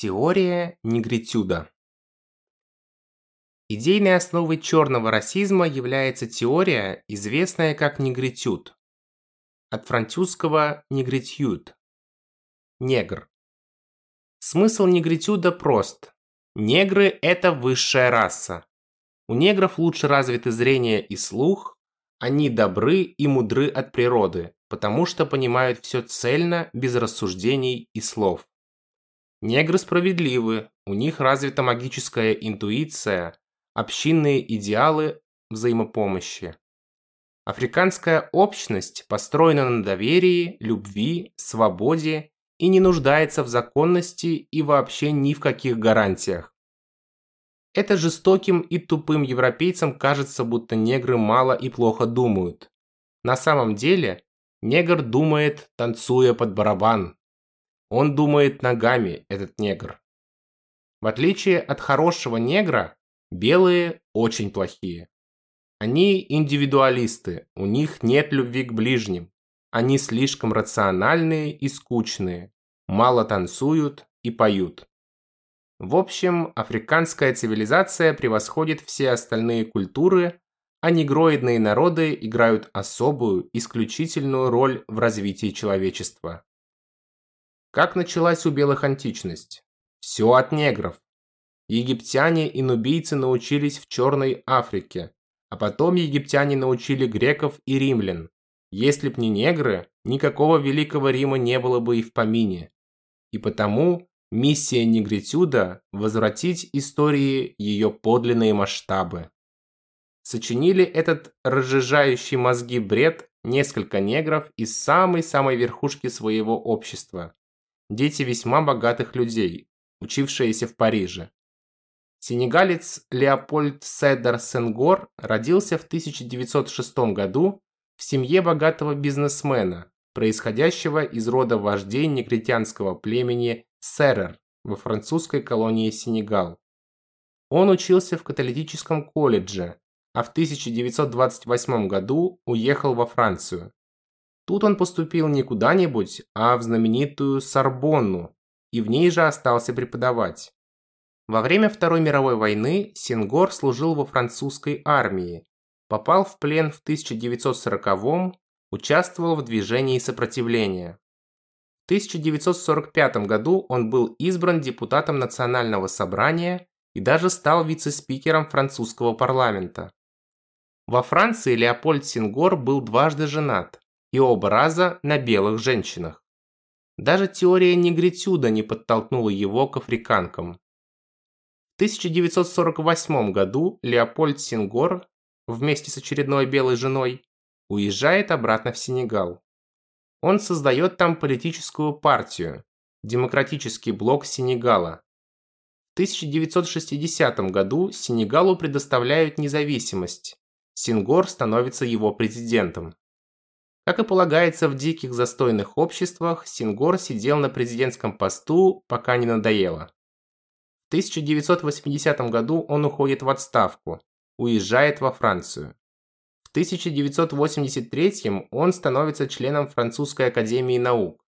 Теория негритюда Идейной основой черного расизма является теория, известная как негритюд. От французского негритюд – негр. Смысл негритюда прост. Негры – это высшая раса. У негров лучше развиты зрение и слух, они добры и мудры от природы, потому что понимают все цельно, без рассуждений и слов. Негры справедливы, у них развита магическая интуиция, общинные идеалы взаимопомощи. Африканская общность построена на доверии, любви, свободе и не нуждается в законности и вообще ни в каких гарантиях. Это жестоким и тупым европейцам кажется, будто негры мало и плохо думают. На самом деле, негр думает, танцуя под барабан. Он думает ногами, этот негр. В отличие от хорошего негра, белые очень плохие. Они индивидуалисты, у них нет любви к ближним. Они слишком рациональные и скучные, мало танцуют и поют. В общем, африканская цивилизация превосходит все остальные культуры, а негроидные народы играют особую, исключительную роль в развитии человечества. Как началась у белых античность? Все от негров. Египтяне и нубийцы научились в Черной Африке, а потом египтяне научили греков и римлян. Если б не негры, никакого Великого Рима не было бы и в помине. И потому миссия негритюда – возвратить истории ее подлинные масштабы. Сочинили этот разжижающий мозги бред несколько негров из самой-самой верхушки своего общества дети весьма богатых людей, учившиеся в Париже. Сенегалец Леопольд Седер Сенгор родился в 1906 году в семье богатого бизнесмена, происходящего из рода вождей негритянского племени Серер во французской колонии Сенегал. Он учился в католическом колледже, а в 1928 году уехал во Францию. Тут он поступил не куда-нибудь, а в знаменитую Сорбонну, и в ней же остался преподавать. Во время Второй мировой войны Сенгор служил во французской армии, попал в плен в 1940-м, участвовал в движении сопротивления. В 1945 году он был избран депутатом Национального собрания и даже стал вице-спикером французского парламента. Во Франции Леопольд Сенгор был дважды женат и оба раза на белых женщинах. Даже теория негритюда не подтолкнула его к африканкам. В 1948 году Леопольд Сингор вместе с очередной белой женой уезжает обратно в Сенегал. Он создает там политическую партию – Демократический блок Сенегала. В 1960 году Сенегалу предоставляют независимость. Сингор становится его президентом. Как и полагается в диких застойных обществах, Сингор сидел на президентском посту, пока не надоело. В 1980 году он уходит в отставку, уезжает во Францию. В 1983 он становится членом Французской академии наук.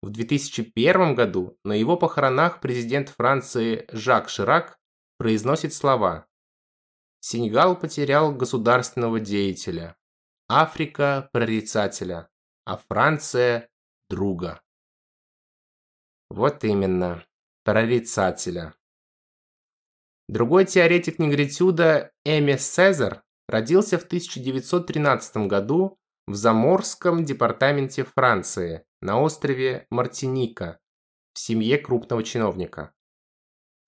В 2001 году на его похоронах президент Франции Жак Ширак произносит слова «Сенегал потерял государственного деятеля, Африка – прорицателя, а Франция – друга. Вот именно, прорицателя. Другой теоретик негритюда Эми Сезар родился в 1913 году в Заморском департаменте Франции на острове Мартиника в семье крупного чиновника.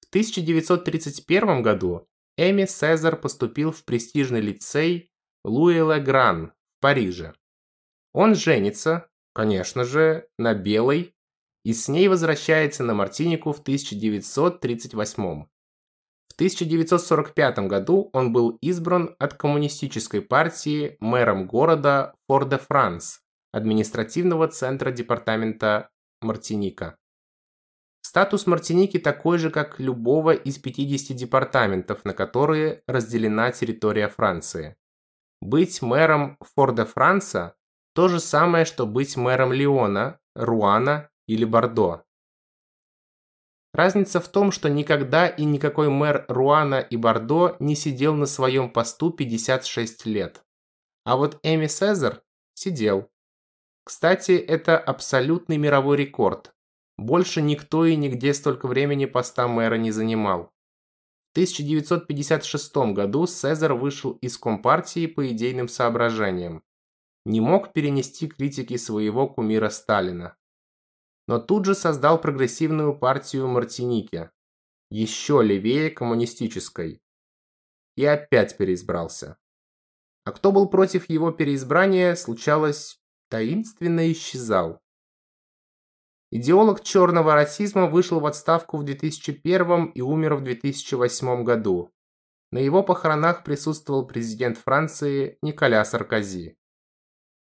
В 1931 году Эми Сезар поступил в престижный лицей Луи Легран в Париже. Он женится, конечно же, на белой и с ней возвращается на Мартинику в 1938. В 1945 году он был избран от коммунистической партии мэром города Фор-де-Франс, административного центра департамента Мартиника. Статус Мартиники такой же, как любого из 50 департаментов, на которые разделена территория Франции. Быть мэром Фор-де-Франса – то же самое, что быть мэром Лиона, Руана или Бордо. Разница в том, что никогда и никакой мэр Руана и Бордо не сидел на своем посту 56 лет. А вот Эми Сезар сидел. Кстати, это абсолютный мировой рекорд. Больше никто и нигде столько времени поста мэра не занимал. В 1956 году Сезар вышел из Компартии по идейным соображениям. Не мог перенести критики своего кумира Сталина. Но тут же создал прогрессивную партию Мартиники, еще левее коммунистической. И опять переизбрался. А кто был против его переизбрания, случалось, таинственно исчезал. Идеолог черного расизма вышел в отставку в 2001 и умер в 2008 году. На его похоронах присутствовал президент Франции Николя Саркози.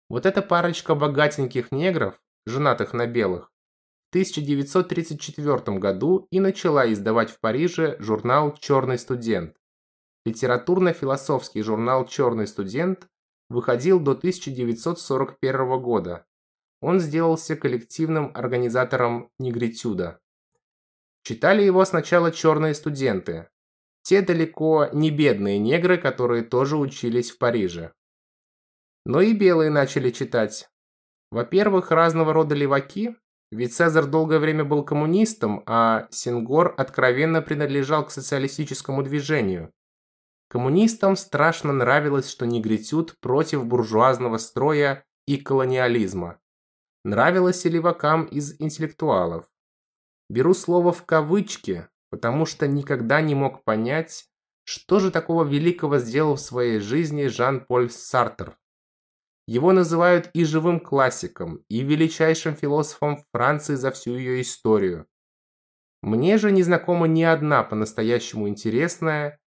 Вот эта парочка богатеньких негров, женатых на белых, в 1934 году и начала издавать в Париже журнал «Черный студент». Литературно-философский журнал «Черный студент» выходил до 1941 года, он сделался коллективным организатором негритюда. Читали его сначала черные студенты, те далеко не бедные негры, которые тоже учились в Париже. Но и белые начали читать. Во-первых, разного рода леваки, ведь Цезарь долгое время был коммунистом, а Сингор откровенно принадлежал к социалистическому движению. Коммунистам страшно нравилось, что негритюд против буржуазного строя и колониализма нравилось и левакам из интеллектуалов. Беру слово в кавычки, потому что никогда не мог понять, что же такого великого сделал в своей жизни Жан-Поль Сартр. Его называют и живым классиком, и величайшим философом Франции за всю ее историю. Мне же не знакома ни одна по-настоящему интересная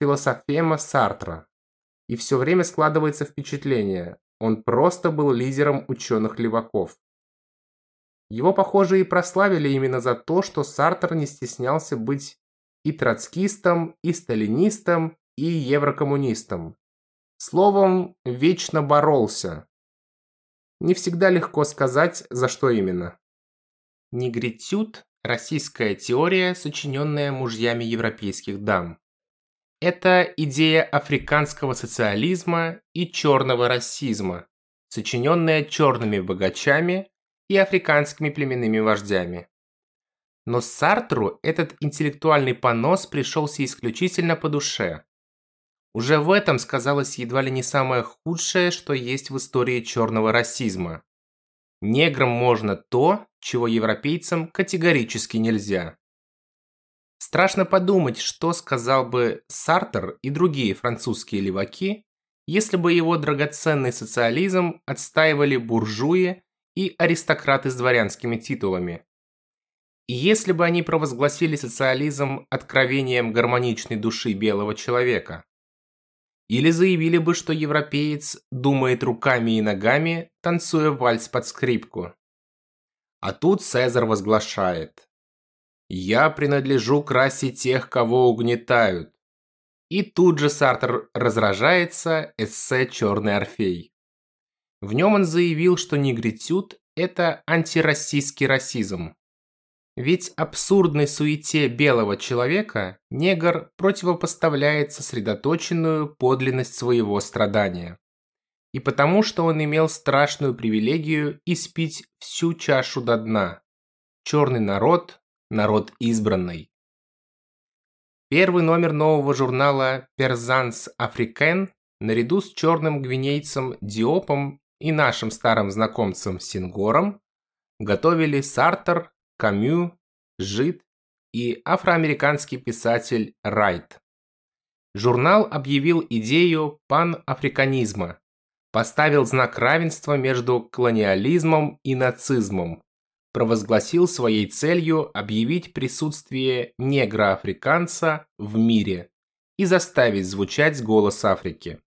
философема Сартра. И все время складывается впечатление, он просто был лидером ученых-леваков. Его, похоже, и прославили именно за то, что Сартер не стеснялся быть и троцкистом, и сталинистом, и еврокоммунистом. Словом, вечно боролся. Не всегда легко сказать, за что именно. Негритюд – российская теория, сочиненная мужьями европейских дам. Это идея африканского социализма и черного расизма, сочиненная черными богачами и африканскими племенными вождями. Но Сартру этот интеллектуальный понос пришелся исключительно по душе. Уже в этом сказалось едва ли не самое худшее, что есть в истории черного расизма. Неграм можно то, чего европейцам категорически нельзя. Страшно подумать, что сказал бы Сартер и другие французские леваки, если бы его драгоценный социализм отстаивали буржуи и аристократы с дворянскими титулами. И если бы они провозгласили социализм откровением гармоничной души белого человека. Или заявили бы, что европеец думает руками и ногами, танцуя вальс под скрипку. А тут Цезарь возглашает. Я принадлежу к расе тех, кого угнетают. И тут же Сартер разражается эссе «Черный Орфей». В нем он заявил, что негритюд – это антироссийский расизм. Ведь абсурдной суете белого человека негр противопоставляет сосредоточенную подлинность своего страдания. И потому, что он имел страшную привилегию испить всю чашу до дна. Черный народ народ избранный. Первый номер нового журнала «Présence Africaine» наряду с черным гвинейцем Диопом и нашим старым знакомцем Сенгором готовили Сартр, Камю, Жид и афроамериканский писатель Райт. Журнал объявил идею панафриканизма, поставил знак равенства между колониализмом и нацизмом, провозгласил своей целью объявить присутствие негра-африканца в мире и заставить звучать голос Африки.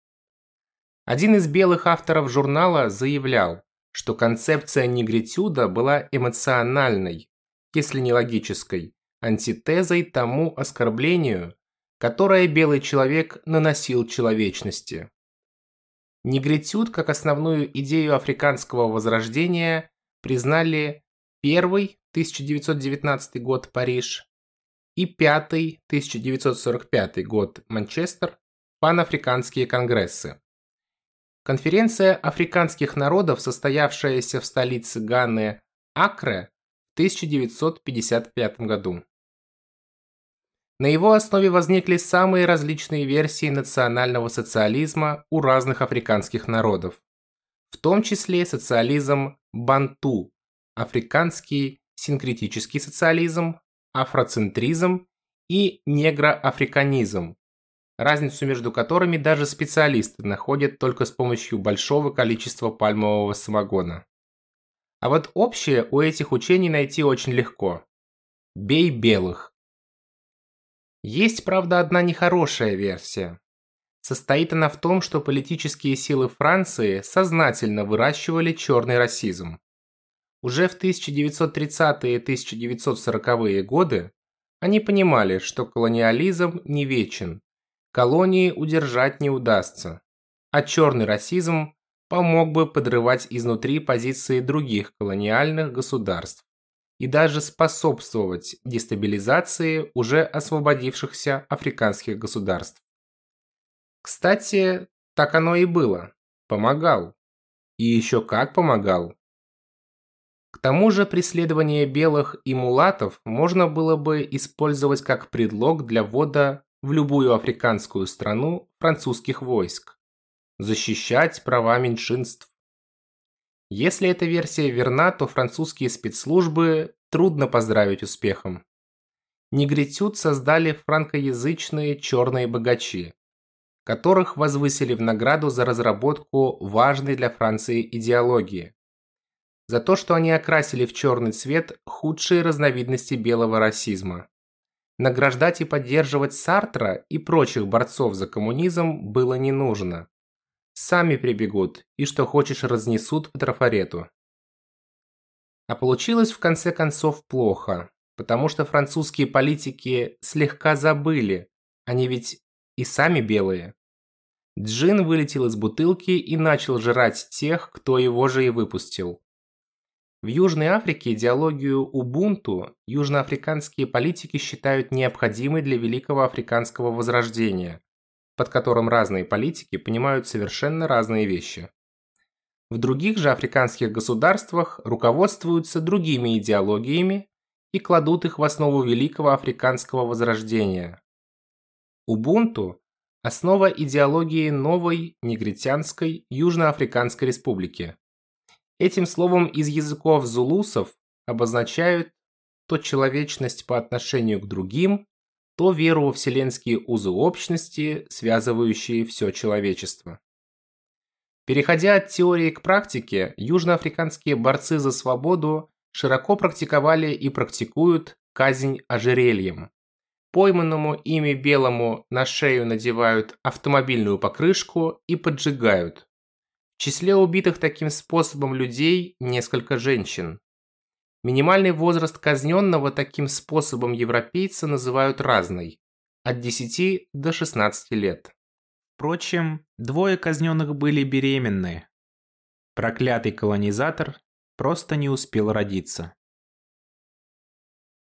Один из белых авторов журнала заявлял, что концепция негритюда была эмоциональной, если не логической, антитезой тому оскорблению, которое белый человек наносил человечности. Негритюд как основную идею африканского возрождения признали Первый, 1919 год, Париж, и пятый, 1945 год, Манчестер, панафриканские конгрессы. Конференция африканских народов, состоявшаяся в столице Ганы Акре в 1955 году. На его основе возникли самые различные версии национального социализма у разных африканских народов, в том числе социализм банту, африканский синкретический социализм, афроцентризм и негроафриканизм, разницу между которыми даже специалисты находят только с помощью большого количества пальмового самогона. А вот общее у этих учений найти очень легко. Бей белых. Есть, правда, одна нехорошая версия. Состоит она в том, что политические силы Франции сознательно выращивали черный расизм. Уже в 1930-е и 1940-е годы они понимали, что колониализм не вечен, колонии удержать не удастся, а черный расизм помог бы подрывать изнутри позиции других колониальных государств и даже способствовать дестабилизации уже освободившихся африканских государств. Кстати, так оно и было. Помогал. И еще как помогал. К тому же преследование белых и мулатов можно было бы использовать как предлог для ввода в любую африканскую страну французских войск. Защищать права меньшинств. Если эта версия верна, то французские спецслужбы трудно поздравить успехом. Негритюд создали франкоязычные черные богачи, которых возвысили в награду за разработку важной для Франции идеологии. За то, что они окрасили в черный цвет худшие разновидности белого расизма. Награждать и поддерживать Сартра и прочих борцов за коммунизм было не нужно. Сами прибегут и что хочешь разнесут по трафарету. А получилось в конце концов плохо, потому что французские политики слегка забыли, они ведь и сами белые. Джин вылетел из бутылки и начал жрать тех, кто его же и выпустил. В Южной Африке идеологию Убунту южноафриканские политики считают необходимой для великого африканского возрождения, под которым разные политики понимают совершенно разные вещи. В других же африканских государствах руководствуются другими идеологиями и кладут их в основу великого африканского возрождения. Убунту – основа идеологии новой негритянской Южноафриканской республики. Этим словом из языков зулусов обозначают то человечность по отношению к другим, то веру во вселенские узы общности, связывающие все человечество. Переходя от теории к практике, южноафриканские борцы за свободу широко практиковали и практикуют казнь ожерельем. Пойманному ими белому на шею надевают автомобильную покрышку и поджигают. В числе убитых таким способом людей несколько женщин. Минимальный возраст казненного таким способом европейца называют разный – от 10 до 16 лет. Впрочем, двое казненных были беременны. Проклятый колонизатор просто не успел родиться.